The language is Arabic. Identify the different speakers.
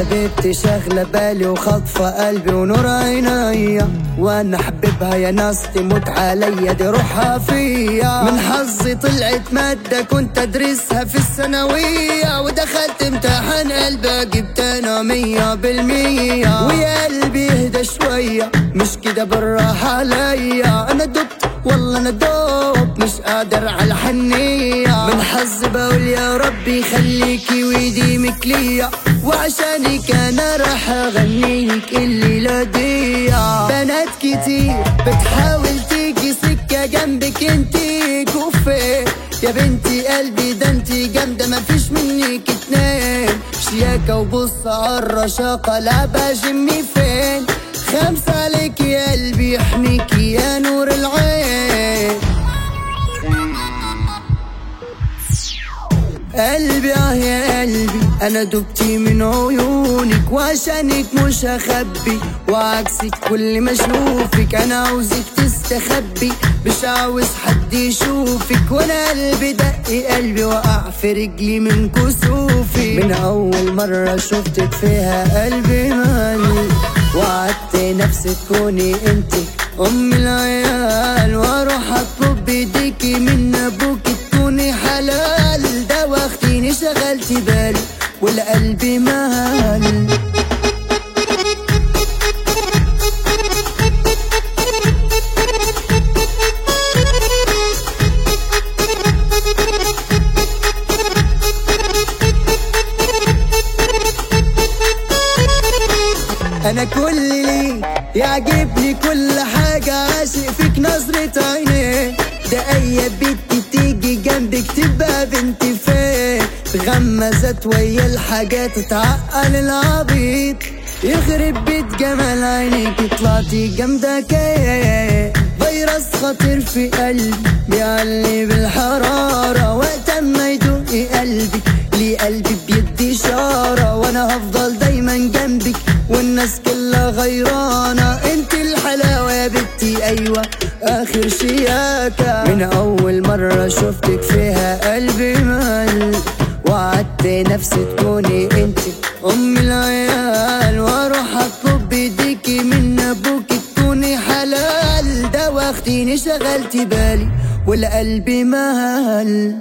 Speaker 1: حبيبتي شاغلة بالي وخاطفة قلبي ونور عينيا وأنا حبيبها يا ناس تموت عليا دي روحها فيا. من حظي طلعت مادة كنت أدرسها في الثانوية ودخلت امتحان قلبي جبت أنا مية بالمية. ويا قلبي شوية مش كده بالراحة عليا. أنا دبت والله أنا دوب مش قادر على الحنية من حظي بقول يا ربي خليكي ويديمك ليا وعشانك أنا راح أغنيك الليلة دي بنات كتير بتحاول تيجي سكة جنبك انتي كوفي يا بنتي قلبي ده انتي جامدة مفيش منك اتنين. شياكة وبص عالرشاقة لعبة جيمي فين. خمسة عليك يا قلبي يحميكي يا نور العين. قلبي آه يا قلبي أنا دبتي من عيونك وعشانك مش هخبي. وعكسك كل ما أشوفك أنا عاوزك تستخبي. مش عاوز حد يشوفك وأنا قلبي دق قلبي وقع في رجلي من كسوفي. من أول مرة شفتك فيها قلبي مال وعدت نفسي تكوني انت. أم العيال وأروح اطلب بايديكي من أبوك تكوني حلال. ده واخديني شغلتي بالي والقلب مال أنا كل لي يعجبني كل حاجة عاشق فيك نظرة عيني. ده اي بنت تيجي جنبك تبقى بنت فين؟ غمزت ويا الحاجات تعقل العبيط. يخرب بيت جمال عينيك طلعتي جامدة كيه فيروس خطير في قلبي بيعلي بالحرارة والناس كلها غيرانة. انت الحلاوة يا بنتي أيوة. آخر شياكة. من أول مرة شفتك فيها قلبي مال وعدت نفسي تكوني انت أم العيال. وأروح أطلب بيديكي من أبوك تكوني حلال. ده واخديني شغلتي بالي والقلب مال